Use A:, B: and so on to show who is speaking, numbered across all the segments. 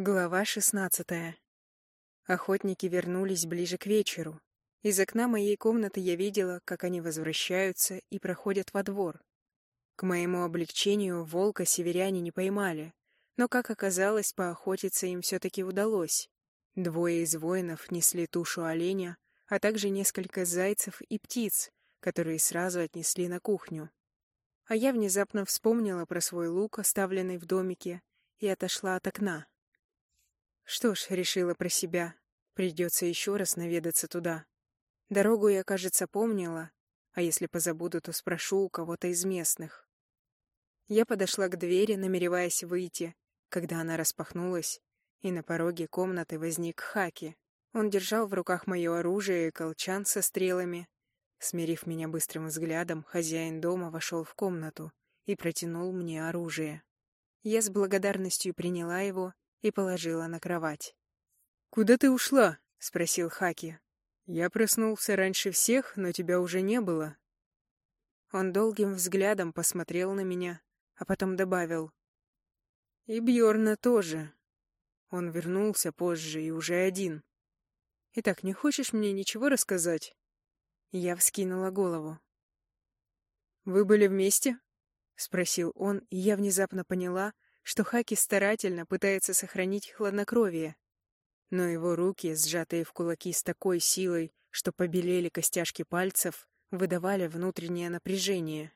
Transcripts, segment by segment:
A: Глава шестнадцатая. Охотники вернулись ближе к вечеру. Из окна моей комнаты я видела, как они возвращаются и проходят во двор. К моему облегчению волка северяне не поймали, но, как оказалось, поохотиться им все-таки удалось. Двое из воинов несли тушу оленя, а также несколько зайцев и птиц, которые сразу отнесли на кухню. А я внезапно вспомнила про свой лук, оставленный в домике, и отошла от окна. Что ж, решила про себя. Придется еще раз наведаться туда. Дорогу я, кажется, помнила, а если позабуду, то спрошу у кого-то из местных. Я подошла к двери, намереваясь выйти, когда она распахнулась, и на пороге комнаты возник Хаки. Он держал в руках мое оружие и колчан со стрелами. Смирив меня быстрым взглядом, хозяин дома вошел в комнату и протянул мне оружие. Я с благодарностью приняла его и положила на кровать. «Куда ты ушла?» — спросил Хаки. «Я проснулся раньше всех, но тебя уже не было». Он долгим взглядом посмотрел на меня, а потом добавил. «И Бьорна тоже». Он вернулся позже и уже один. «Итак, не хочешь мне ничего рассказать?» Я вскинула голову. «Вы были вместе?» — спросил он, и я внезапно поняла, что Хаки старательно пытается сохранить хладнокровие. Но его руки, сжатые в кулаки с такой силой, что побелели костяшки пальцев, выдавали внутреннее напряжение.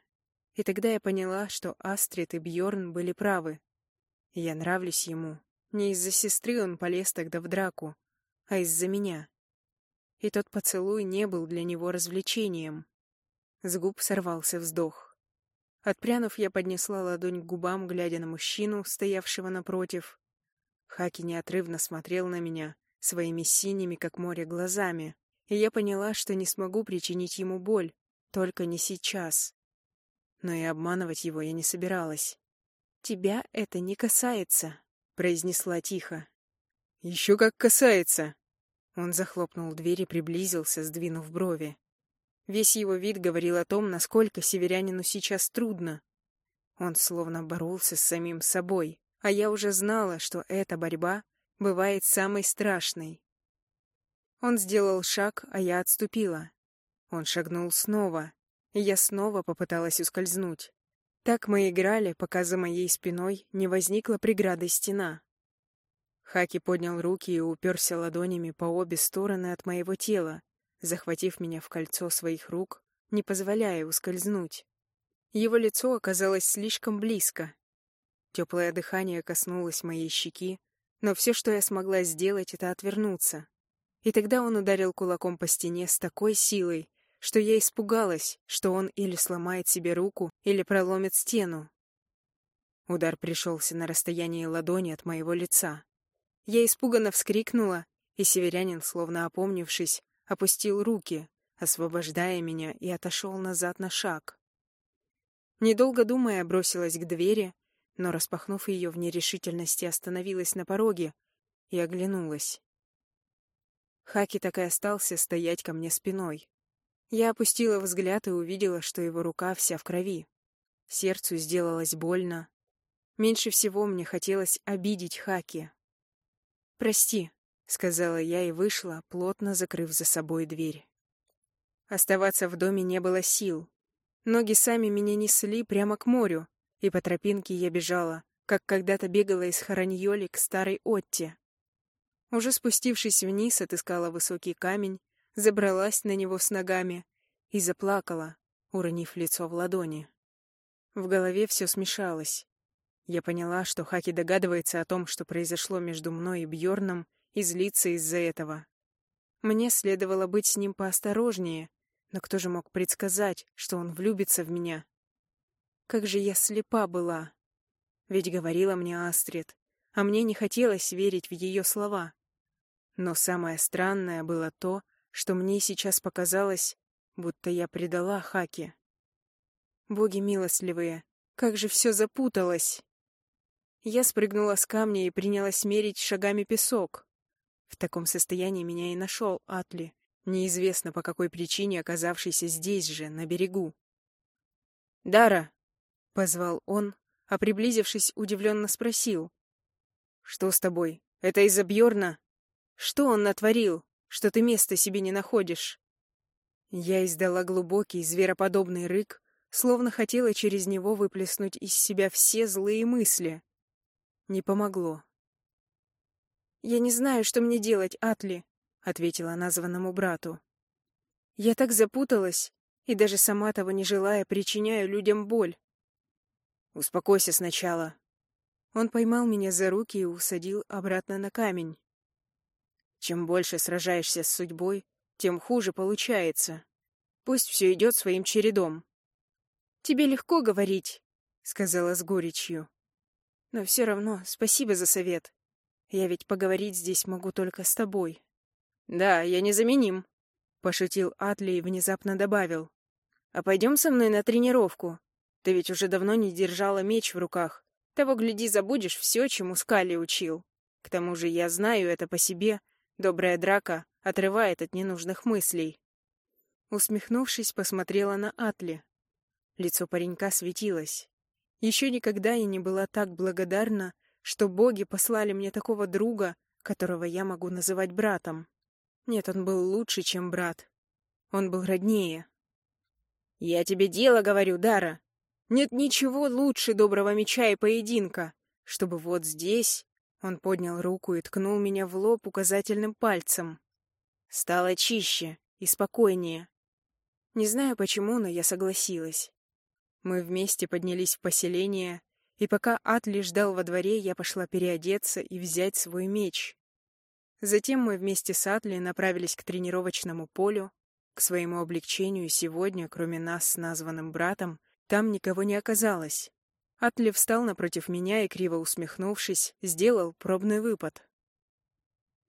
A: И тогда я поняла, что Астрид и Бьорн были правы. Я нравлюсь ему. Не из-за сестры он полез тогда в драку, а из-за меня. И тот поцелуй не был для него развлечением. С губ сорвался вздох. Отпрянув, я поднесла ладонь к губам, глядя на мужчину, стоявшего напротив. Хаки неотрывно смотрел на меня своими синими, как море, глазами, и я поняла, что не смогу причинить ему боль, только не сейчас. Но и обманывать его я не собиралась. «Тебя это не касается», — произнесла тихо. «Еще как касается!» Он захлопнул дверь и приблизился, сдвинув брови. Весь его вид говорил о том, насколько северянину сейчас трудно. Он словно боролся с самим собой, а я уже знала, что эта борьба бывает самой страшной. Он сделал шаг, а я отступила. Он шагнул снова, и я снова попыталась ускользнуть. Так мы играли, пока за моей спиной не возникла преграда стена. Хаки поднял руки и уперся ладонями по обе стороны от моего тела, захватив меня в кольцо своих рук, не позволяя ускользнуть. Его лицо оказалось слишком близко. Теплое дыхание коснулось моей щеки, но все, что я смогла сделать, это отвернуться. И тогда он ударил кулаком по стене с такой силой, что я испугалась, что он или сломает себе руку, или проломит стену. Удар пришелся на расстоянии ладони от моего лица. Я испуганно вскрикнула, и северянин, словно опомнившись, опустил руки, освобождая меня, и отошел назад на шаг. Недолго думая, бросилась к двери, но, распахнув ее в нерешительности, остановилась на пороге и оглянулась. Хаки так и остался стоять ко мне спиной. Я опустила взгляд и увидела, что его рука вся в крови. Сердцу сделалось больно. Меньше всего мне хотелось обидеть Хаки. «Прости», — сказала я и вышла, плотно закрыв за собой дверь. Оставаться в доме не было сил. Ноги сами меня несли прямо к морю, и по тропинке я бежала, как когда-то бегала из Хараньоли к старой Отте. Уже спустившись вниз, отыскала высокий камень, забралась на него с ногами и заплакала, уронив лицо в ладони. В голове все смешалось. Я поняла, что Хаки догадывается о том, что произошло между мной и Бьорном, и злиться из-за этого. Мне следовало быть с ним поосторожнее, но кто же мог предсказать, что он влюбится в меня? Как же я слепа была! Ведь говорила мне Астрид, а мне не хотелось верить в ее слова. Но самое странное было то, что мне сейчас показалось, будто я предала Хаки. Боги милостливые, как же все запуталось! Я спрыгнула с камня и принялась мерить шагами песок. В таком состоянии меня и нашел Атли, неизвестно по какой причине оказавшийся здесь же, на берегу. «Дара!» — позвал он, а приблизившись, удивленно спросил. «Что с тобой? Это из-за Бьорна? Что он натворил, что ты места себе не находишь?» Я издала глубокий, звероподобный рык, словно хотела через него выплеснуть из себя все злые мысли. Не помогло. «Я не знаю, что мне делать, Атли», — ответила названному брату. «Я так запуталась, и даже сама того не желая, причиняю людям боль». «Успокойся сначала». Он поймал меня за руки и усадил обратно на камень. Чем больше сражаешься с судьбой, тем хуже получается. Пусть все идет своим чередом. «Тебе легко говорить», — сказала с горечью. «Но все равно спасибо за совет. Я ведь поговорить здесь могу только с тобой». «Да, я незаменим», — пошутил Атли и внезапно добавил. «А пойдем со мной на тренировку. Ты ведь уже давно не держала меч в руках. Того, гляди, забудешь все, чему Скали учил. К тому же я знаю это по себе, Добрая драка отрывает от ненужных мыслей. Усмехнувшись, посмотрела на Атли. Лицо паренька светилось. Еще никогда я не была так благодарна, что боги послали мне такого друга, которого я могу называть братом. Нет, он был лучше, чем брат. Он был роднее. «Я тебе дело говорю, Дара. Нет ничего лучше доброго меча и поединка, чтобы вот здесь, он поднял руку и ткнул меня в лоб указательным пальцем. Стало чище и спокойнее. Не знаю почему, но я согласилась. Мы вместе поднялись в поселение, и пока Атли ждал во дворе, я пошла переодеться и взять свой меч. Затем мы вместе с Атли направились к тренировочному полю. К своему облегчению сегодня, кроме нас с названным братом, там никого не оказалось. Атли встал напротив меня и, криво усмехнувшись, сделал пробный выпад.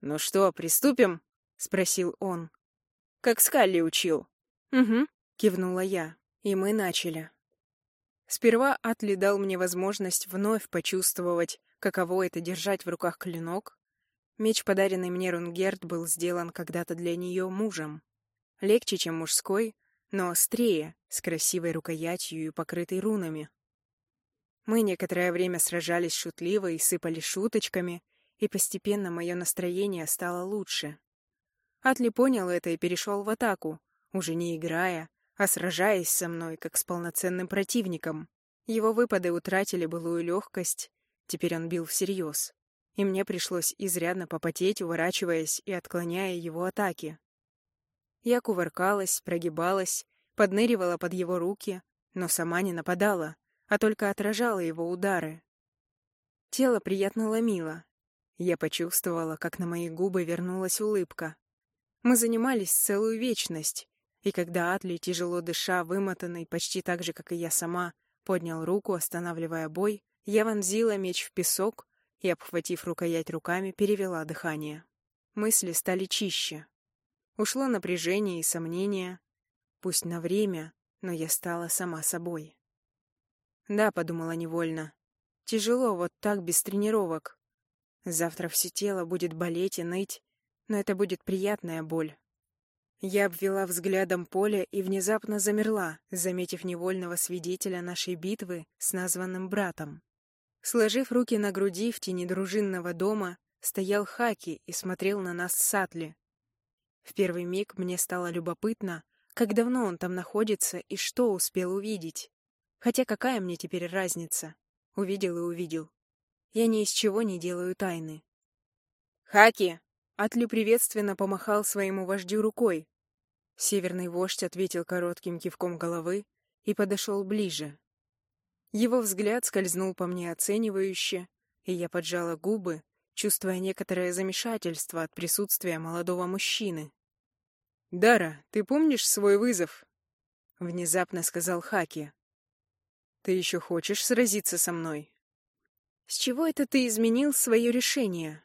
A: «Ну что, приступим?» — спросил он. «Как Скалли учил». «Угу», — кивнула я, и мы начали. Сперва Атли дал мне возможность вновь почувствовать, каково это держать в руках клинок. Меч, подаренный мне Рунгерт, был сделан когда-то для нее мужем. Легче, чем мужской, но острее, с красивой рукоятью и покрытой рунами. Мы некоторое время сражались шутливо и сыпали шуточками, и постепенно мое настроение стало лучше. Атли понял это и перешел в атаку, уже не играя, а сражаясь со мной, как с полноценным противником. Его выпады утратили былую легкость, теперь он бил всерьез. И мне пришлось изрядно попотеть, уворачиваясь и отклоняя его атаки. Я кувыркалась, прогибалась, подныривала под его руки, но сама не нападала а только отражала его удары. Тело приятно ломило. Я почувствовала, как на мои губы вернулась улыбка. Мы занимались целую вечность, и когда Атли, тяжело дыша, вымотанный почти так же, как и я сама, поднял руку, останавливая бой, я вонзила меч в песок и, обхватив рукоять руками, перевела дыхание. Мысли стали чище. Ушло напряжение и сомнение. Пусть на время, но я стала сама собой. Да, подумала невольно. Тяжело вот так без тренировок. Завтра все тело будет болеть и ныть, но это будет приятная боль. Я обвела взглядом поле и внезапно замерла, заметив невольного свидетеля нашей битвы с названным братом. Сложив руки на груди в тени дружинного дома, стоял Хаки и смотрел на нас с Сатли. В первый миг мне стало любопытно, как давно он там находится и что успел увидеть. Хотя какая мне теперь разница? Увидел и увидел. Я ни из чего не делаю тайны. «Хаки!» Атли приветственно помахал своему вождю рукой. Северный вождь ответил коротким кивком головы и подошел ближе. Его взгляд скользнул по мне оценивающе, и я поджала губы, чувствуя некоторое замешательство от присутствия молодого мужчины. «Дара, ты помнишь свой вызов?» — внезапно сказал Хаки. Ты еще хочешь сразиться со мной? С чего это ты изменил свое решение?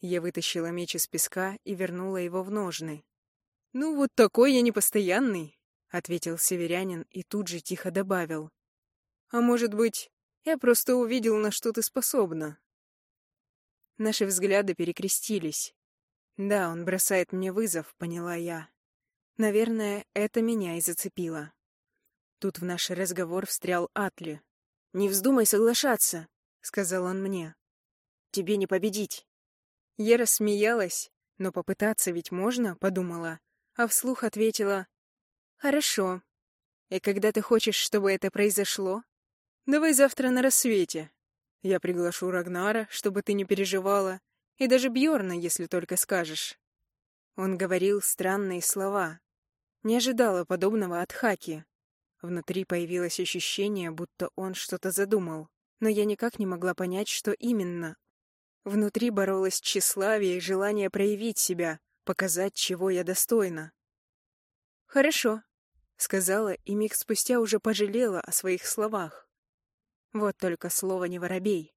A: Я вытащила меч из песка и вернула его в ножны. Ну вот такой я непостоянный, ответил северянин и тут же тихо добавил. А может быть, я просто увидел, на что ты способна. Наши взгляды перекрестились. Да, он бросает мне вызов, поняла я. Наверное, это меня и зацепило. Тут в наш разговор встрял Атли. «Не вздумай соглашаться», — сказал он мне. «Тебе не победить. Я рассмеялась, но попытаться ведь можно, подумала, а вслух ответила «Хорошо. И когда ты хочешь, чтобы это произошло?» «Давай завтра на рассвете. Я приглашу Рагнара, чтобы ты не переживала, и даже Бьорна, если только скажешь». Он говорил странные слова. Не ожидала подобного от Хаки. Внутри появилось ощущение, будто он что-то задумал, но я никак не могла понять, что именно. Внутри боролось тщеславие и желание проявить себя, показать, чего я достойна. «Хорошо», — сказала, и миг спустя уже пожалела о своих словах. Вот только слово не воробей.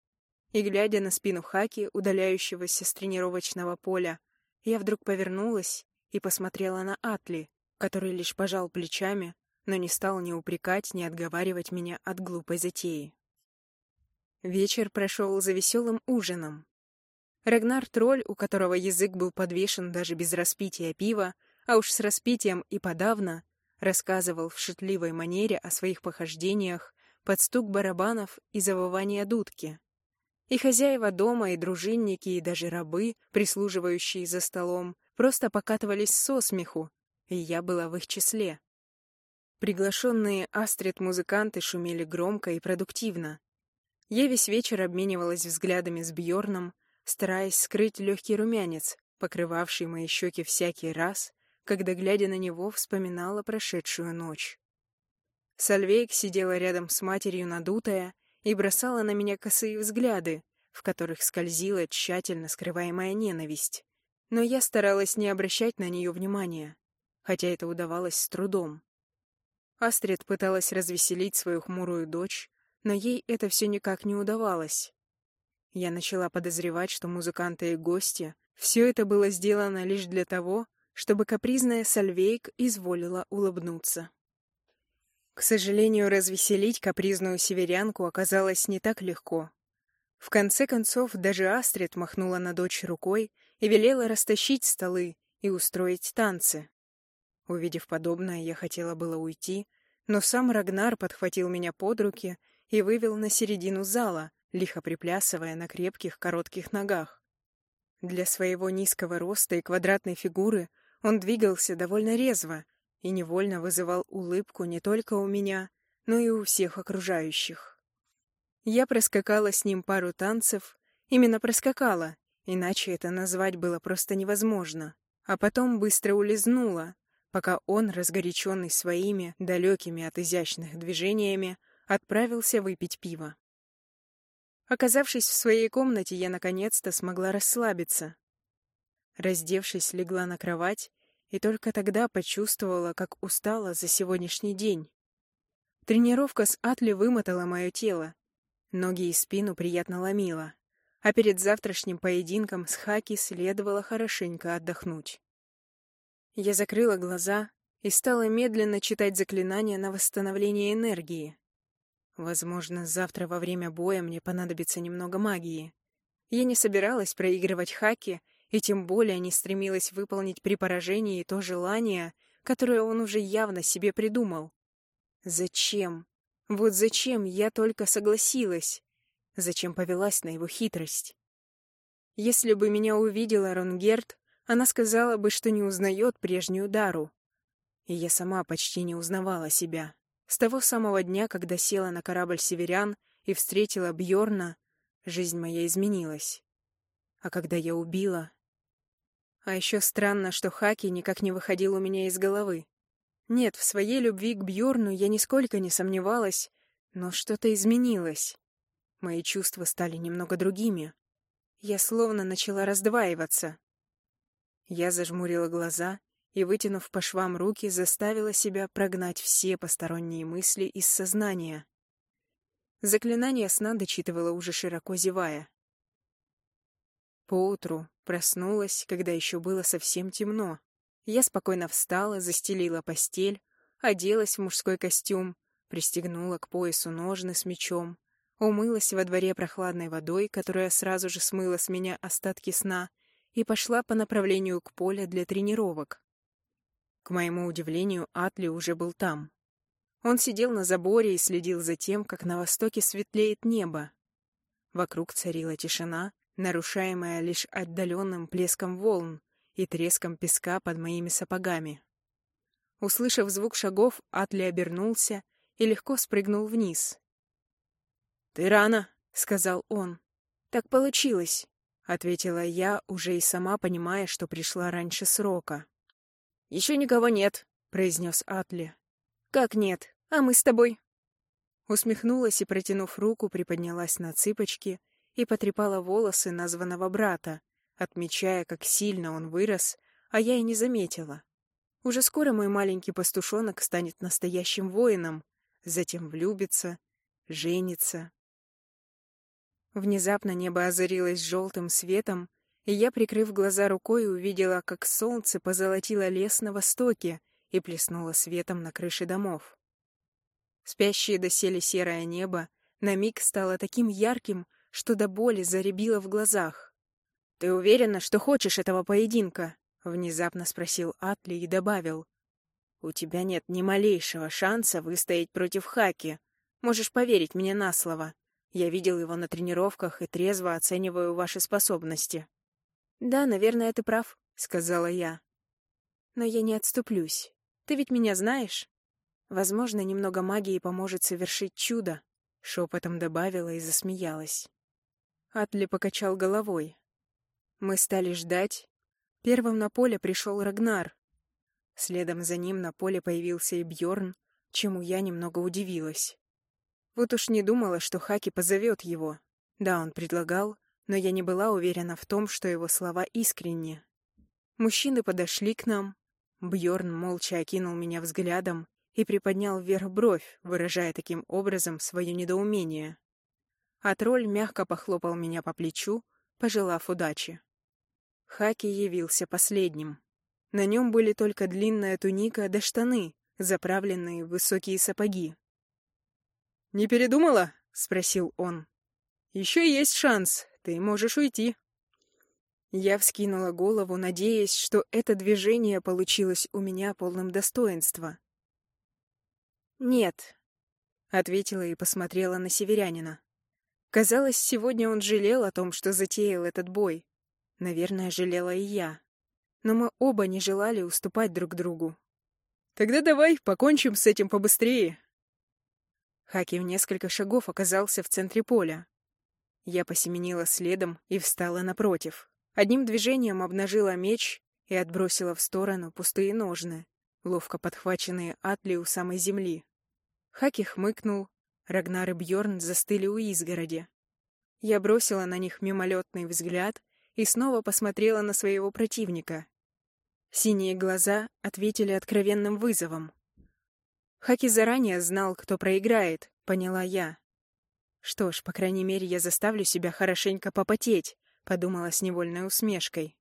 A: И, глядя на спину Хаки, удаляющегося с тренировочного поля, я вдруг повернулась и посмотрела на Атли, который лишь пожал плечами, но не стал ни упрекать, ни отговаривать меня от глупой затеи. Вечер прошел за веселым ужином. Рагнар Тролль, у которого язык был подвешен даже без распития пива, а уж с распитием и подавно, рассказывал в шутливой манере о своих похождениях под стук барабанов и завывание дудки. И хозяева дома, и дружинники, и даже рабы, прислуживающие за столом, просто покатывались со смеху, и я была в их числе. Приглашенные Астрид-музыканты шумели громко и продуктивно. Я весь вечер обменивалась взглядами с Бьорном, стараясь скрыть легкий румянец, покрывавший мои щеки всякий раз, когда, глядя на него, вспоминала прошедшую ночь. Сальвейк сидела рядом с матерью надутая и бросала на меня косые взгляды, в которых скользила тщательно скрываемая ненависть. Но я старалась не обращать на нее внимания, хотя это удавалось с трудом. Астрид пыталась развеселить свою хмурую дочь, но ей это все никак не удавалось. Я начала подозревать, что музыканты и гости все это было сделано лишь для того, чтобы капризная Сальвейк изволила улыбнуться. К сожалению, развеселить капризную северянку оказалось не так легко. В конце концов, даже Астрид махнула на дочь рукой и велела растащить столы и устроить танцы. Увидев подобное, я хотела было уйти, но сам Рагнар подхватил меня под руки и вывел на середину зала, лихо приплясывая на крепких коротких ногах. Для своего низкого роста и квадратной фигуры он двигался довольно резво и невольно вызывал улыбку не только у меня, но и у всех окружающих. Я проскакала с ним пару танцев, именно проскакала, иначе это назвать было просто невозможно, а потом быстро улизнула, пока он, разгоряченный своими, далекими от изящных движениями, отправился выпить пиво. Оказавшись в своей комнате, я наконец-то смогла расслабиться. Раздевшись, легла на кровать и только тогда почувствовала, как устала за сегодняшний день. Тренировка с Атли вымотала мое тело. Ноги и спину приятно ломила. А перед завтрашним поединком с Хаки следовало хорошенько отдохнуть. Я закрыла глаза и стала медленно читать заклинания на восстановление энергии. Возможно, завтра во время боя мне понадобится немного магии. Я не собиралась проигрывать Хаки, и тем более не стремилась выполнить при поражении то желание, которое он уже явно себе придумал. Зачем? Вот зачем я только согласилась? Зачем повелась на его хитрость? Если бы меня увидела Ронгерт, она сказала бы, что не узнает прежнюю Дару. И я сама почти не узнавала себя. С того самого дня, когда села на корабль «Северян» и встретила Бьорна, жизнь моя изменилась. А когда я убила... А еще странно, что Хаки никак не выходил у меня из головы. Нет, в своей любви к Бьорну я нисколько не сомневалась, но что-то изменилось. Мои чувства стали немного другими. Я словно начала раздваиваться. Я зажмурила глаза и, вытянув по швам руки, заставила себя прогнать все посторонние мысли из сознания. Заклинание сна дочитывала уже широко зевая. Поутру проснулась, когда еще было совсем темно. Я спокойно встала, застелила постель, оделась в мужской костюм, пристегнула к поясу ножны с мечом, умылась во дворе прохладной водой, которая сразу же смыла с меня остатки сна, и пошла по направлению к полю для тренировок. К моему удивлению, Атли уже был там. Он сидел на заборе и следил за тем, как на востоке светлеет небо. Вокруг царила тишина, нарушаемая лишь отдаленным плеском волн и треском песка под моими сапогами. Услышав звук шагов, Атли обернулся и легко спрыгнул вниз. «Ты рано», — сказал он. «Так получилось», — ответила я, уже и сама понимая, что пришла раньше срока. «Еще никого нет», — произнес Атли. «Как нет? А мы с тобой?» Усмехнулась и, протянув руку, приподнялась на цыпочки и потрепала волосы названного брата, отмечая, как сильно он вырос, а я и не заметила. Уже скоро мой маленький пастушонок станет настоящим воином, затем влюбится, женится. Внезапно небо озарилось желтым светом, и я, прикрыв глаза рукой, увидела, как солнце позолотило лес на востоке и плеснуло светом на крыши домов. Спящее доселе серое небо на миг стало таким ярким, что до боли заребило в глазах. «Ты уверена, что хочешь этого поединка?» — внезапно спросил Атли и добавил. «У тебя нет ни малейшего шанса выстоять против Хаки. Можешь поверить мне на слово. Я видел его на тренировках и трезво оцениваю ваши способности». «Да, наверное, ты прав», — сказала я. «Но я не отступлюсь. Ты ведь меня знаешь?» Возможно, немного магии поможет совершить чудо, шепотом добавила и засмеялась. Атли покачал головой. Мы стали ждать. Первым на поле пришел Рагнар. Следом за ним на поле появился и Бьорн, чему я немного удивилась. Вот уж не думала, что Хаки позовет его. Да, он предлагал, но я не была уверена в том, что его слова искренни. Мужчины подошли к нам. Бьорн молча окинул меня взглядом, и приподнял вверх бровь, выражая таким образом свое недоумение. А тролль мягко похлопал меня по плечу, пожелав удачи. Хаки явился последним. На нем были только длинная туника да штаны, заправленные в высокие сапоги. «Не передумала?» — спросил он. «Еще есть шанс, ты можешь уйти». Я вскинула голову, надеясь, что это движение получилось у меня полным достоинства. «Нет», — ответила и посмотрела на северянина. Казалось, сегодня он жалел о том, что затеял этот бой. Наверное, жалела и я. Но мы оба не желали уступать друг другу. «Тогда давай покончим с этим побыстрее». Хаки в несколько шагов оказался в центре поля. Я посеменила следом и встала напротив. Одним движением обнажила меч и отбросила в сторону пустые ножны, ловко подхваченные Атли у самой земли. Хаки хмыкнул. Рагнар и Бьорн застыли у изгороди. Я бросила на них мимолетный взгляд и снова посмотрела на своего противника. Синие глаза ответили откровенным вызовом. Хаки заранее знал, кто проиграет, поняла я. Что ж, по крайней мере, я заставлю себя хорошенько попотеть, подумала с невольной усмешкой.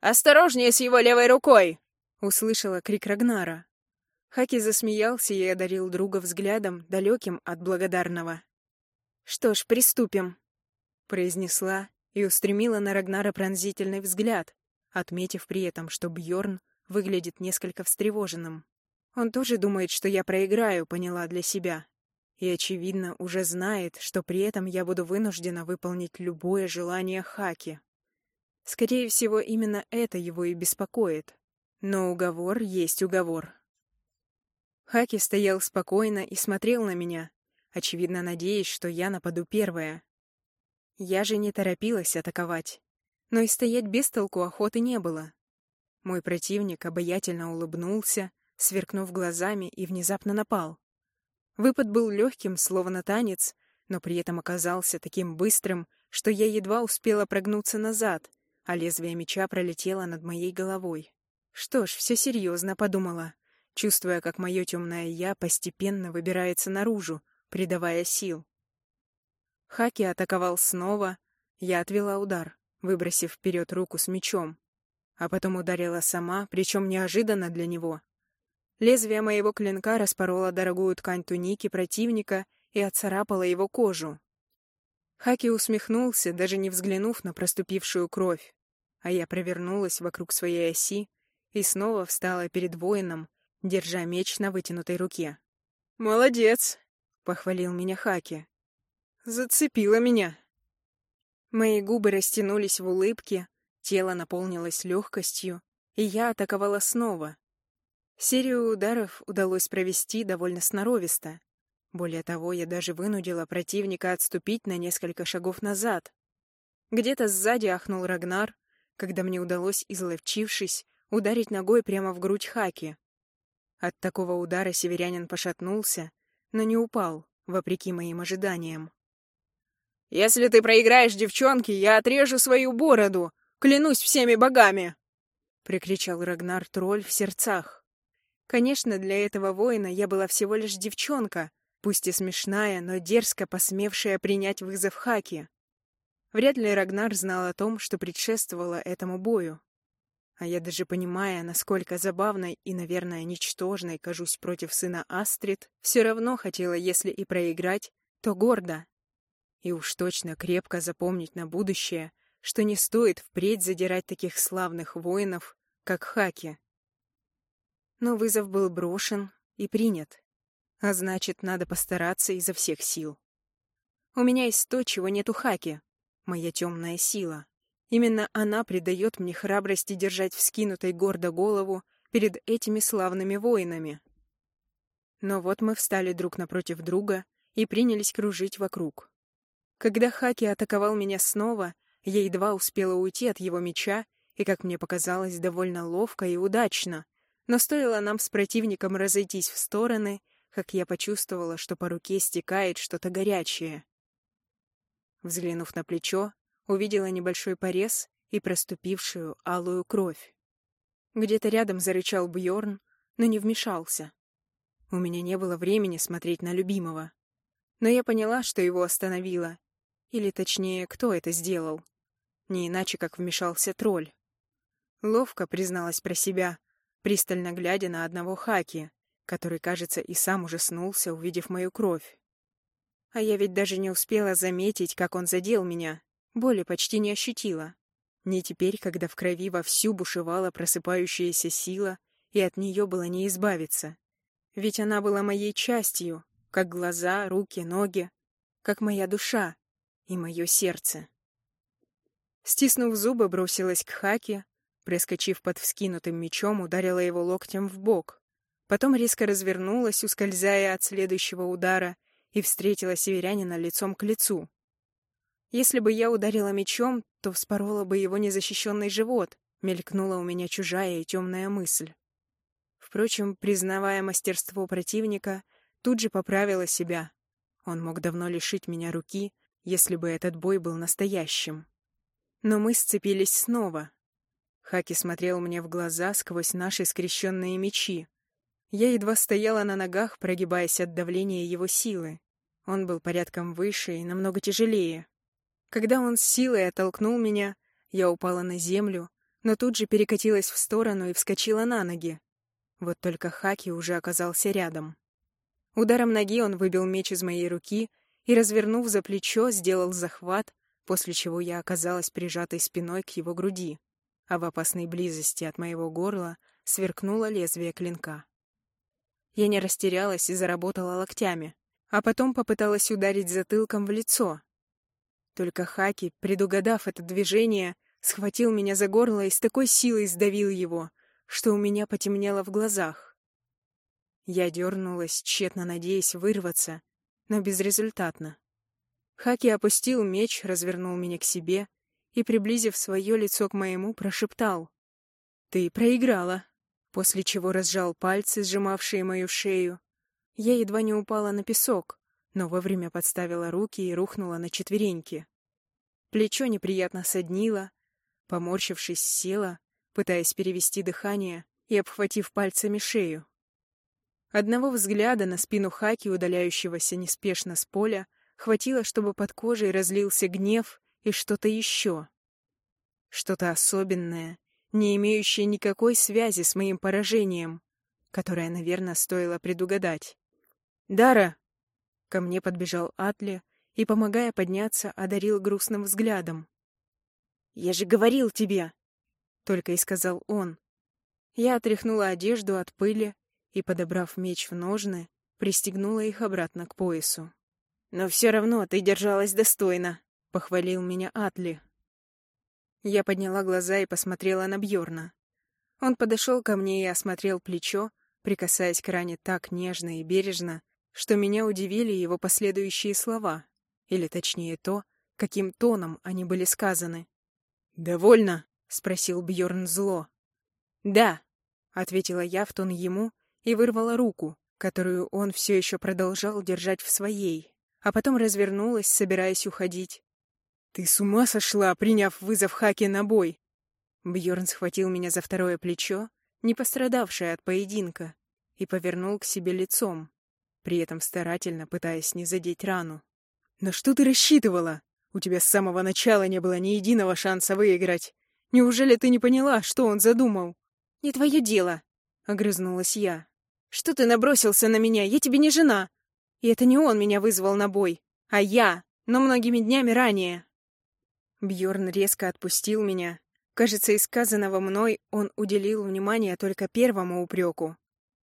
A: «Осторожнее с его левой рукой!» — услышала крик Рагнара. Хаки засмеялся и одарил друга взглядом, далеким от благодарного. «Что ж, приступим», — произнесла и устремила на Рагнара пронзительный взгляд, отметив при этом, что Бьорн выглядит несколько встревоженным. Он тоже думает, что я проиграю, поняла для себя. И, очевидно, уже знает, что при этом я буду вынуждена выполнить любое желание Хаки. Скорее всего, именно это его и беспокоит. Но уговор есть уговор. Хаки стоял спокойно и смотрел на меня, очевидно надеясь, что я нападу первая. Я же не торопилась атаковать, но и стоять без толку охоты не было. Мой противник обаятельно улыбнулся, сверкнув глазами, и внезапно напал. Выпад был легким, словно танец, но при этом оказался таким быстрым, что я едва успела прогнуться назад, а лезвие меча пролетело над моей головой. Что ж, все серьезно, подумала чувствуя, как мое темное «я» постепенно выбирается наружу, придавая сил. Хаки атаковал снова, я отвела удар, выбросив вперед руку с мечом, а потом ударила сама, причем неожиданно для него. Лезвие моего клинка распороло дорогую ткань туники противника и отцарапало его кожу. Хаки усмехнулся, даже не взглянув на проступившую кровь, а я провернулась вокруг своей оси и снова встала перед воином, держа меч на вытянутой руке. «Молодец!» — похвалил меня Хаки. «Зацепила меня!» Мои губы растянулись в улыбке, тело наполнилось легкостью, и я атаковала снова. Серию ударов удалось провести довольно сноровисто. Более того, я даже вынудила противника отступить на несколько шагов назад. Где-то сзади ахнул Рагнар, когда мне удалось, изловчившись, ударить ногой прямо в грудь Хаки. От такого удара северянин пошатнулся, но не упал, вопреки моим ожиданиям. «Если ты проиграешь девчонке, я отрежу свою бороду! Клянусь всеми богами!» — прикричал Рагнар Тролль в сердцах. Конечно, для этого воина я была всего лишь девчонка, пусть и смешная, но дерзко посмевшая принять вызов Хаки. Вряд ли Рагнар знал о том, что предшествовало этому бою. А я даже понимая, насколько забавной и, наверное, ничтожной кажусь против сына Астрид, все равно хотела, если и проиграть, то гордо. И уж точно крепко запомнить на будущее, что не стоит впредь задирать таких славных воинов, как Хаки. Но вызов был брошен и принят. А значит, надо постараться изо всех сил. У меня есть то, чего нет у Хаки — моя темная сила. Именно она придает мне храбрости держать вскинутой гордо голову перед этими славными воинами. Но вот мы встали друг напротив друга и принялись кружить вокруг. Когда Хаки атаковал меня снова, я едва успела уйти от его меча, и, как мне показалось, довольно ловко и удачно. Но стоило нам с противником разойтись в стороны, как я почувствовала, что по руке стекает что-то горячее. Взглянув на плечо, увидела небольшой порез и проступившую алую кровь. Где-то рядом зарычал Бьорн, но не вмешался. У меня не было времени смотреть на любимого. Но я поняла, что его остановило. Или, точнее, кто это сделал. Не иначе, как вмешался тролль. Ловко призналась про себя, пристально глядя на одного Хаки, который, кажется, и сам ужаснулся, увидев мою кровь. А я ведь даже не успела заметить, как он задел меня, Боли почти не ощутила. Не теперь, когда в крови вовсю бушевала просыпающаяся сила, и от нее было не избавиться. Ведь она была моей частью, как глаза, руки, ноги, как моя душа и мое сердце. Стиснув зубы, бросилась к Хаке, прискочив под вскинутым мечом, ударила его локтем в бок. Потом резко развернулась, ускользая от следующего удара, и встретила северянина лицом к лицу. Если бы я ударила мечом, то вспорола бы его незащищенный живот, мелькнула у меня чужая и темная мысль. Впрочем, признавая мастерство противника, тут же поправила себя. Он мог давно лишить меня руки, если бы этот бой был настоящим. Но мы сцепились снова. Хаки смотрел мне в глаза сквозь наши скрещенные мечи. Я едва стояла на ногах, прогибаясь от давления его силы. Он был порядком выше и намного тяжелее. Когда он с силой оттолкнул меня, я упала на землю, но тут же перекатилась в сторону и вскочила на ноги. Вот только Хаки уже оказался рядом. Ударом ноги он выбил меч из моей руки и, развернув за плечо, сделал захват, после чего я оказалась прижатой спиной к его груди, а в опасной близости от моего горла сверкнуло лезвие клинка. Я не растерялась и заработала локтями, а потом попыталась ударить затылком в лицо, только Хаки, предугадав это движение, схватил меня за горло и с такой силой сдавил его, что у меня потемнело в глазах. Я дернулась, тщетно надеясь вырваться, но безрезультатно. Хаки опустил меч, развернул меня к себе и, приблизив свое лицо к моему, прошептал. «Ты проиграла», после чего разжал пальцы, сжимавшие мою шею. Я едва не упала на песок но вовремя подставила руки и рухнула на четвереньки. Плечо неприятно соднило, поморщившись, села, пытаясь перевести дыхание и обхватив пальцами шею. Одного взгляда на спину Хаки, удаляющегося неспешно с поля, хватило, чтобы под кожей разлился гнев и что-то еще. Что-то особенное, не имеющее никакой связи с моим поражением, которое, наверное, стоило предугадать. «Дара!» Ко мне подбежал Атли и, помогая подняться, одарил грустным взглядом. «Я же говорил тебе!» — только и сказал он. Я отряхнула одежду от пыли и, подобрав меч в ножны, пристегнула их обратно к поясу. «Но все равно ты держалась достойно», — похвалил меня Атли. Я подняла глаза и посмотрела на Бьорна. Он подошел ко мне и осмотрел плечо, прикасаясь к ране так нежно и бережно, что меня удивили его последующие слова, или точнее то, каким тоном они были сказаны. «Довольно?» — спросил Бьорн зло. «Да», — ответила я в тон ему и вырвала руку, которую он все еще продолжал держать в своей, а потом развернулась, собираясь уходить. «Ты с ума сошла, приняв вызов Хаки на бой?» Бьорн схватил меня за второе плечо, не пострадавшее от поединка, и повернул к себе лицом, при этом старательно пытаясь не задеть рану. «На что ты рассчитывала? У тебя с самого начала не было ни единого шанса выиграть. Неужели ты не поняла, что он задумал?» «Не твое дело», — огрызнулась я. «Что ты набросился на меня? Я тебе не жена. И это не он меня вызвал на бой, а я, но многими днями ранее». Бьорн резко отпустил меня, Кажется, из сказанного мной он уделил внимание только первому упреку,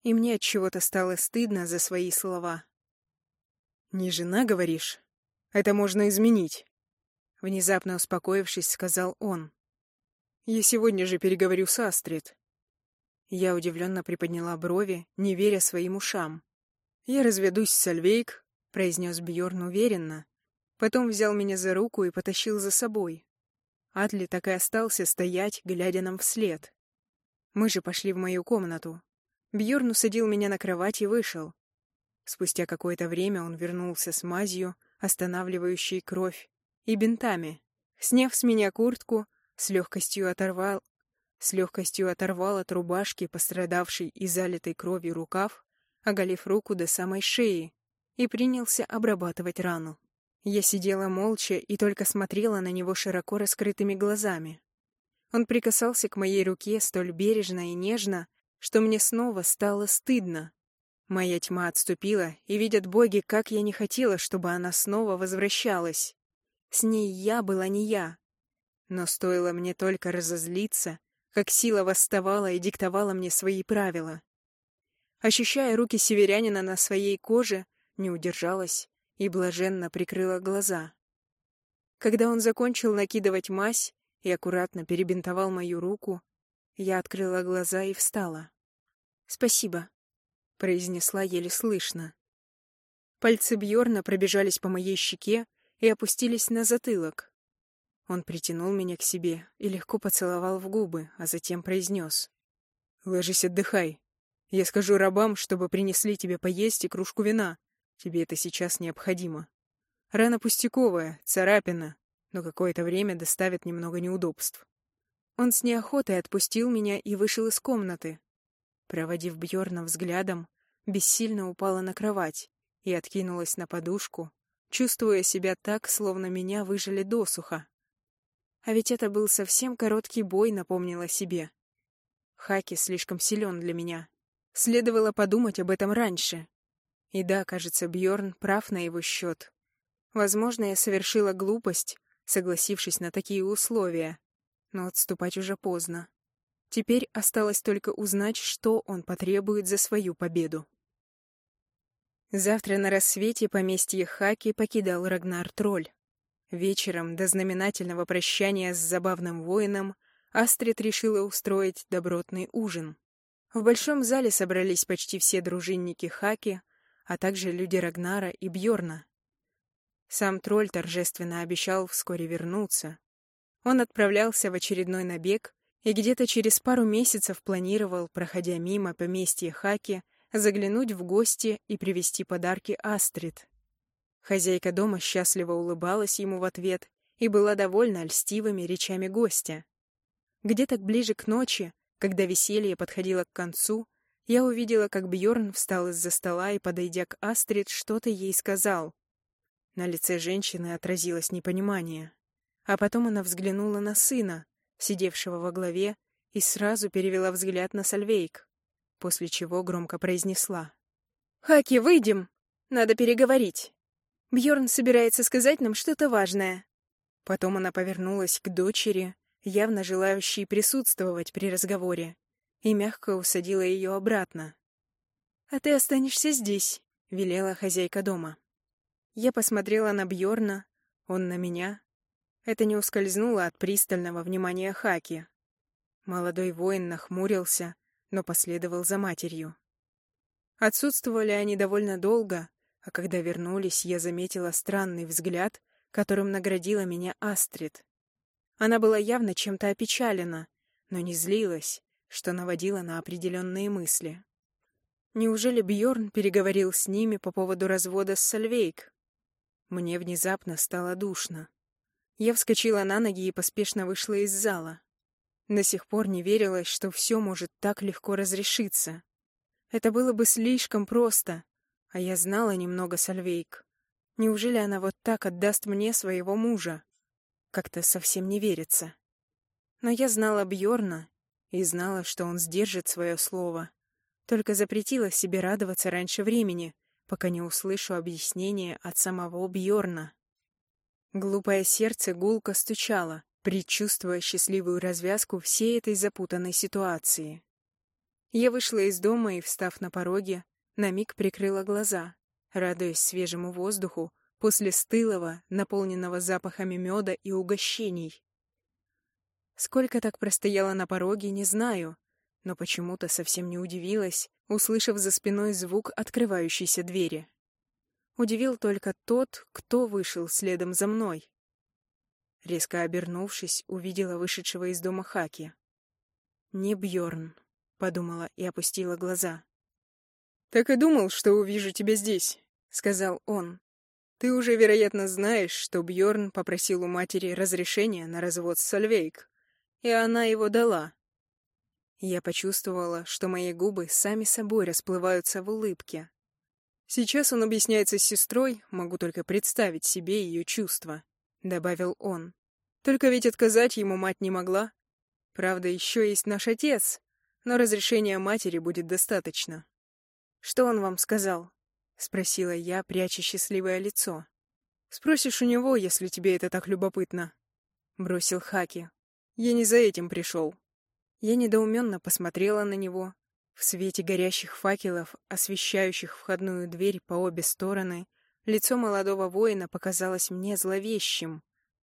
A: и мне от чего-то стало стыдно за свои слова. «Не жена, говоришь? Это можно изменить», — внезапно успокоившись, сказал он. «Я сегодня же переговорю с Астрид». Я удивленно приподняла брови, не веря своим ушам. «Я разведусь с Сальвейк», — произнес Бьорн уверенно. Потом взял меня за руку и потащил за собой. Атли так и остался стоять, глядя нам вслед. Мы же пошли в мою комнату. Бьорн усадил меня на кровать и вышел. Спустя какое-то время он вернулся с мазью, останавливающей кровь, и бинтами. Сняв с меня куртку, с легкостью оторвал, с легкостью оторвал от рубашки пострадавший и залитой кровью рукав, оголив руку до самой шеи, и принялся обрабатывать рану. Я сидела молча и только смотрела на него широко раскрытыми глазами. Он прикасался к моей руке столь бережно и нежно, что мне снова стало стыдно. Моя тьма отступила, и видят боги, как я не хотела, чтобы она снова возвращалась. С ней я была не я. Но стоило мне только разозлиться, как сила восставала и диктовала мне свои правила. Ощущая руки северянина на своей коже, не удержалась и блаженно прикрыла глаза. Когда он закончил накидывать мазь и аккуратно перебинтовал мою руку, я открыла глаза и встала. «Спасибо», — произнесла еле слышно. Пальцы Бьорна пробежались по моей щеке и опустились на затылок. Он притянул меня к себе и легко поцеловал в губы, а затем произнес. «Ложись, отдыхай. Я скажу рабам, чтобы принесли тебе поесть и кружку вина, Тебе это сейчас необходимо. Рана пустяковая, царапина, но какое-то время доставит немного неудобств. Он с неохотой отпустил меня и вышел из комнаты. Проводив Бьорна взглядом, бессильно упала на кровать и откинулась на подушку, чувствуя себя так, словно меня выжили досуха. А ведь это был совсем короткий бой, напомнила себе. Хаки слишком силен для меня. Следовало подумать об этом раньше. И да, кажется, Бьорн прав на его счет. Возможно, я совершила глупость, согласившись на такие условия, но отступать уже поздно. Теперь осталось только узнать, что он потребует за свою победу. Завтра на рассвете поместье Хаки покидал Рагнар Тролль. Вечером, до знаменательного прощания с забавным воином, Астрид решила устроить добротный ужин. В большом зале собрались почти все дружинники Хаки, а также люди Рагнара и Бьорна. Сам тролль торжественно обещал вскоре вернуться. Он отправлялся в очередной набег и где-то через пару месяцев планировал, проходя мимо поместья Хаки, заглянуть в гости и привезти подарки Астрид. Хозяйка дома счастливо улыбалась ему в ответ и была довольна льстивыми речами гостя. Где-то ближе к ночи, когда веселье подходило к концу, я увидела, как Бьорн встал из-за стола и, подойдя к Астрид, что-то ей сказал. На лице женщины отразилось непонимание. А потом она взглянула на сына, сидевшего во главе, и сразу перевела взгляд на Сальвейк, после чего громко произнесла. «Хаки, выйдем! Надо переговорить. Бьорн собирается сказать нам что-то важное». Потом она повернулась к дочери, явно желающей присутствовать при разговоре, и мягко усадила ее обратно. «А ты останешься здесь», — велела хозяйка дома. Я посмотрела на Бьорна, он на меня, это не ускользнуло от пристального внимания Хаки. Молодой воин нахмурился, но последовал за матерью. Отсутствовали они довольно долго, а когда вернулись, я заметила странный взгляд, которым наградила меня Астрид. Она была явно чем-то опечалена, но не злилась, что наводило на определенные мысли. Неужели Бьорн переговорил с ними по поводу развода с Сальвейк? Мне внезапно стало душно. Я вскочила на ноги и поспешно вышла из зала. До сих пор не верилось, что все может так легко разрешиться. Это было бы слишком просто, а я знала немного Сальвейк. Неужели она вот так отдаст мне своего мужа? Как-то совсем не верится. Но я знала Бьорна и знала, что он сдержит свое слово. Только запретила себе радоваться раньше времени, пока не услышу объяснение от самого Бьорна. Глупое сердце гулко стучало, предчувствуя счастливую развязку всей этой запутанной ситуации. Я вышла из дома и, встав на пороге, на миг прикрыла глаза, радуясь свежему воздуху после стылого, наполненного запахами меда и угощений. Сколько так простояла на пороге, не знаю, но почему-то совсем не удивилась, услышав за спиной звук открывающейся двери. Удивил только тот, кто вышел следом за мной. Резко обернувшись, увидела вышедшего из дома Хаки. «Не Бьорн, подумала и опустила глаза. «Так и думал, что увижу тебя здесь», — сказал он. «Ты уже, вероятно, знаешь, что Бьорн попросил у матери разрешения на развод с Сальвейк, и она его дала». Я почувствовала, что мои губы сами собой расплываются в улыбке. Сейчас он объясняется с сестрой, могу только представить себе ее чувства, — добавил он. Только ведь отказать ему мать не могла. Правда, еще есть наш отец, но разрешения матери будет достаточно. «Что он вам сказал?» — спросила я, пряча счастливое лицо. «Спросишь у него, если тебе это так любопытно», — бросил Хаки. «Я не за этим пришел». Я недоуменно посмотрела на него, в свете горящих факелов, освещающих входную дверь по обе стороны, лицо молодого воина показалось мне зловещим,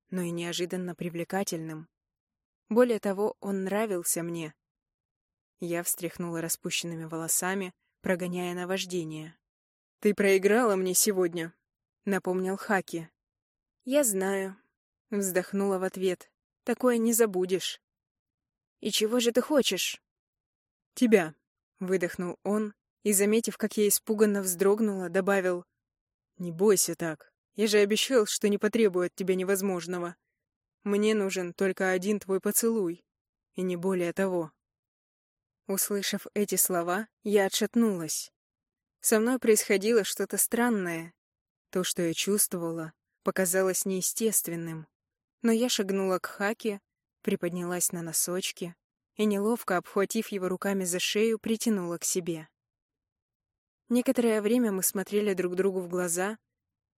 A: но и неожиданно привлекательным. Более того, он нравился мне. Я встряхнула распущенными волосами, прогоняя наваждение. «Ты проиграла мне сегодня», — напомнил Хаки. «Я знаю», — вздохнула в ответ. «Такое не забудешь». «И чего же ты хочешь?» «Тебя», Выдохнул он и, заметив, как я испуганно вздрогнула, добавил «Не бойся так. Я же обещал, что не потребую от тебя невозможного. Мне нужен только один твой поцелуй, и не более того». Услышав эти слова, я отшатнулась. Со мной происходило что-то странное. То, что я чувствовала, показалось неестественным. Но я шагнула к Хаке, приподнялась на носочки, и, неловко обхватив его руками за шею, притянула к себе. Некоторое время мы смотрели друг другу в глаза.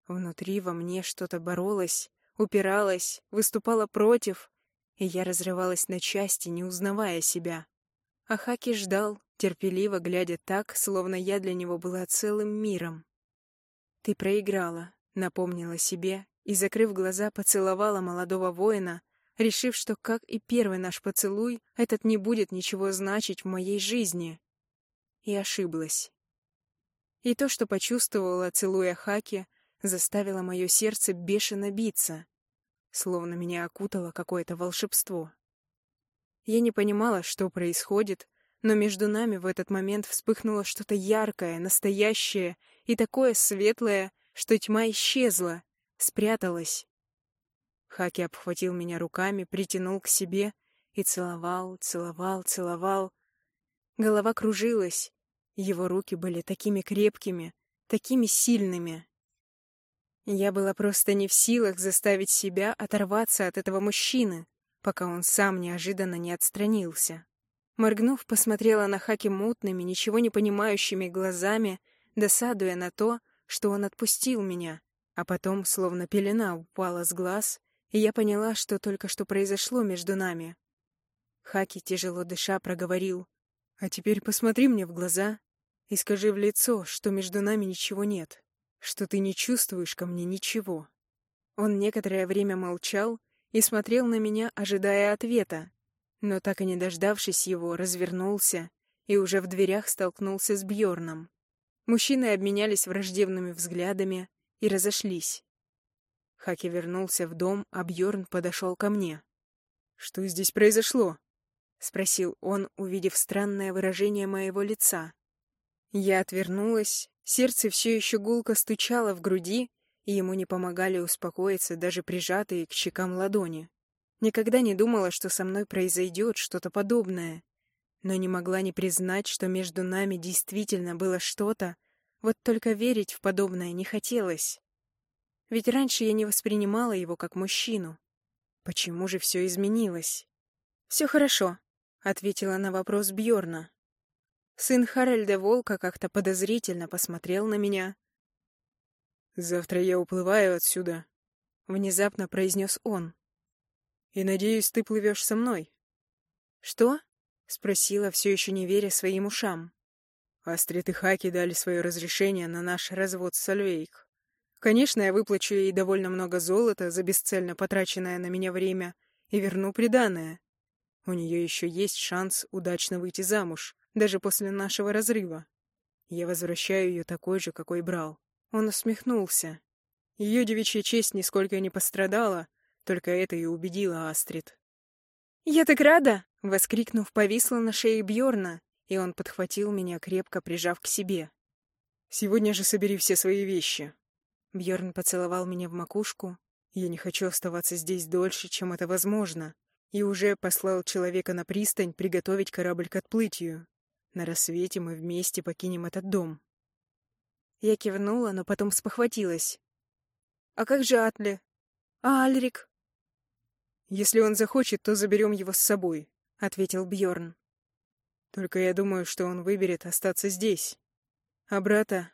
A: Внутри во мне что-то боролось, упиралось, выступало против, и я разрывалась на части, не узнавая себя. А Хаки ждал, терпеливо глядя так, словно я для него была целым миром. «Ты проиграла», — напомнила себе, и, закрыв глаза, поцеловала молодого воина, решив, что, как и первый наш поцелуй, этот не будет ничего значить в моей жизни. И ошиблась. И то, что почувствовала, целуя Хаки, заставило мое сердце бешено биться, словно меня окутало какое-то волшебство. Я не понимала, что происходит, но между нами в этот момент вспыхнуло что-то яркое, настоящее и такое светлое, что тьма исчезла, спряталась. Хаки обхватил меня руками, притянул к себе и целовал, целовал, целовал. Голова кружилась. Его руки были такими крепкими, такими сильными. Я была просто не в силах заставить себя оторваться от этого мужчины, пока он сам неожиданно не отстранился. Моргнув, посмотрела на Хаки мутными, ничего не понимающими глазами, досадуя на то, что он отпустил меня, а потом, словно пелена, упала с глаз, и я поняла, что только что произошло между нами. Хаки, тяжело дыша, проговорил. «А теперь посмотри мне в глаза и скажи в лицо, что между нами ничего нет, что ты не чувствуешь ко мне ничего». Он некоторое время молчал, и смотрел на меня, ожидая ответа, но так и не дождавшись его, развернулся и уже в дверях столкнулся с Бьорном. Мужчины обменялись враждебными взглядами и разошлись. Хаки вернулся в дом, а Бьорн подошел ко мне. «Что здесь произошло?» — спросил он, увидев странное выражение моего лица. Я отвернулась, сердце все еще гулко стучало в груди, и ему не помогали успокоиться даже прижатые к щекам ладони. Никогда не думала, что со мной произойдет что-то подобное, но не могла не признать, что между нами действительно было что-то, вот только верить в подобное не хотелось. Ведь раньше я не воспринимала его как мужчину. Почему же все изменилось? «Все хорошо», — ответила на вопрос Бьорна. Сын Харальда Волка как-то подозрительно посмотрел на меня. «Завтра я уплываю отсюда», — внезапно произнес он. «И надеюсь, ты плывешь со мной». «Что?» — спросила, все еще не веря своим ушам. Астрид и Хаки дали свое разрешение на наш развод с Сальвейк. Конечно, я выплачу ей довольно много золота за бесцельно потраченное на меня время и верну приданое. У нее еще есть шанс удачно выйти замуж, даже после нашего разрыва. Я возвращаю ее такой же, какой брал. Он усмехнулся. Ее девичья честь нисколько не пострадала, только это и убедило Астрид. «Я так рада!» — воскликнув, повисла на шее Бьорна, и он подхватил меня, крепко прижав к себе. «Сегодня же собери все свои вещи». Бьорн поцеловал меня в макушку. Я не хочу оставаться здесь дольше, чем это возможно, и уже послал человека на пристань приготовить корабль к отплытию. На рассвете мы вместе покинем этот дом. Я кивнула, но потом спохватилась. «А как же Атли? А Альрик?» «Если он захочет, то заберем его с собой», — ответил Бьорн. «Только я думаю, что он выберет остаться здесь. А брата...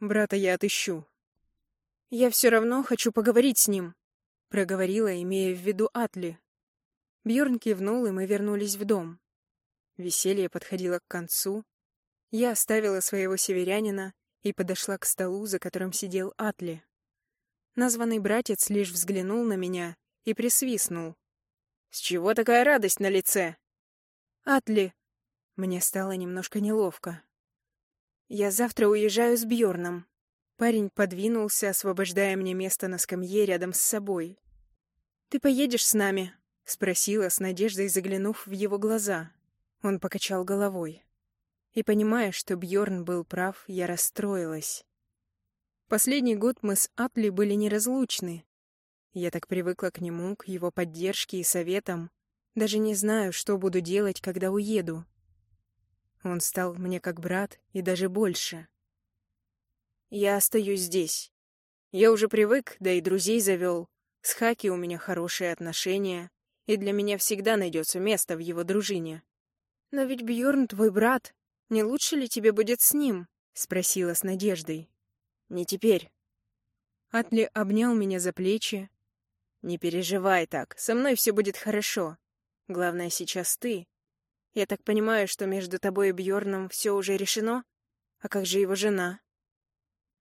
A: брата я отыщу». «Я все равно хочу поговорить с ним», — проговорила, имея в виду Атли. Бьорн кивнул, и мы вернулись в дом. Веселье подходило к концу. Я оставила своего северянина и подошла к столу, за которым сидел Атли. Названный братец лишь взглянул на меня и присвистнул. «С чего такая радость на лице?» «Атли!» Мне стало немножко неловко. «Я завтра уезжаю с Бьорном. Парень подвинулся, освобождая мне место на скамье рядом с собой. «Ты поедешь с нами?» — спросила с надеждой, заглянув в его глаза. Он покачал головой. И понимая, что Бьорн был прав, я расстроилась. Последний год мы с Атли были неразлучны. Я так привыкла к нему, к его поддержке и советам. Даже не знаю, что буду делать, когда уеду. Он стал мне как брат и даже больше. Я остаюсь здесь. Я уже привык, да и друзей завел. С Хаки у меня хорошие отношения, и для меня всегда найдется место в его дружине. «Но ведь Бьорн твой брат. Не лучше ли тебе будет с ним?» — спросила с надеждой. «Не теперь». Атли обнял меня за плечи. «Не переживай так, со мной все будет хорошо. Главное сейчас ты. Я так понимаю, что между тобой и Бьорном все уже решено? А как же его жена?»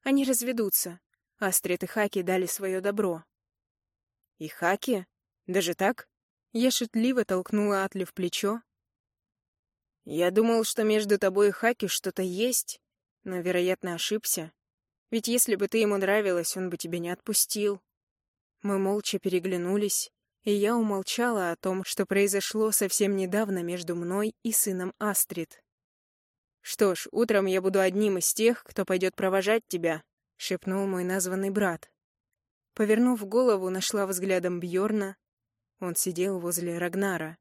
A: «Они разведутся. Астрид и Хаки дали свое добро». «И Хаки? Даже так?» Я шутливо толкнула Атли в плечо, я думал, что между тобой и Хаки что-то есть, но, вероятно, ошибся. Ведь если бы ты ему нравилась, он бы тебя не отпустил. Мы молча переглянулись, и я умолчала о том, что произошло совсем недавно между мной и сыном Астрид. «Что ж, утром я буду одним из тех, кто пойдет провожать тебя», — шепнул мой названный брат. Повернув голову, нашла взглядом Бьорна. Он сидел возле Рагнара.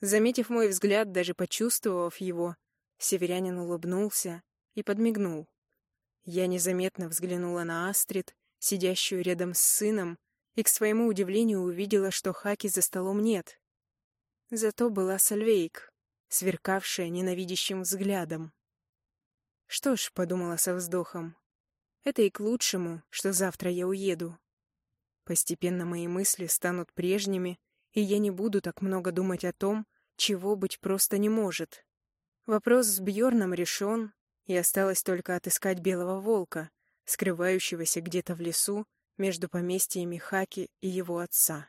A: Заметив мой взгляд, даже почувствовав его, северянин улыбнулся и подмигнул. Я незаметно взглянула на Астрид, сидящую рядом с сыном, и к своему удивлению увидела, что Хаки за столом нет. Зато была Сальвейк, сверкавшая ненавидящим взглядом. «Что ж», — подумала со вздохом, — «это и к лучшему, что завтра я уеду. Постепенно мои мысли станут прежними, и я не буду так много думать о том, чего быть просто не может. Вопрос с Бьорном решен, и осталось только отыскать белого волка, скрывающегося где-то в лесу между поместьями Хаки и его отца.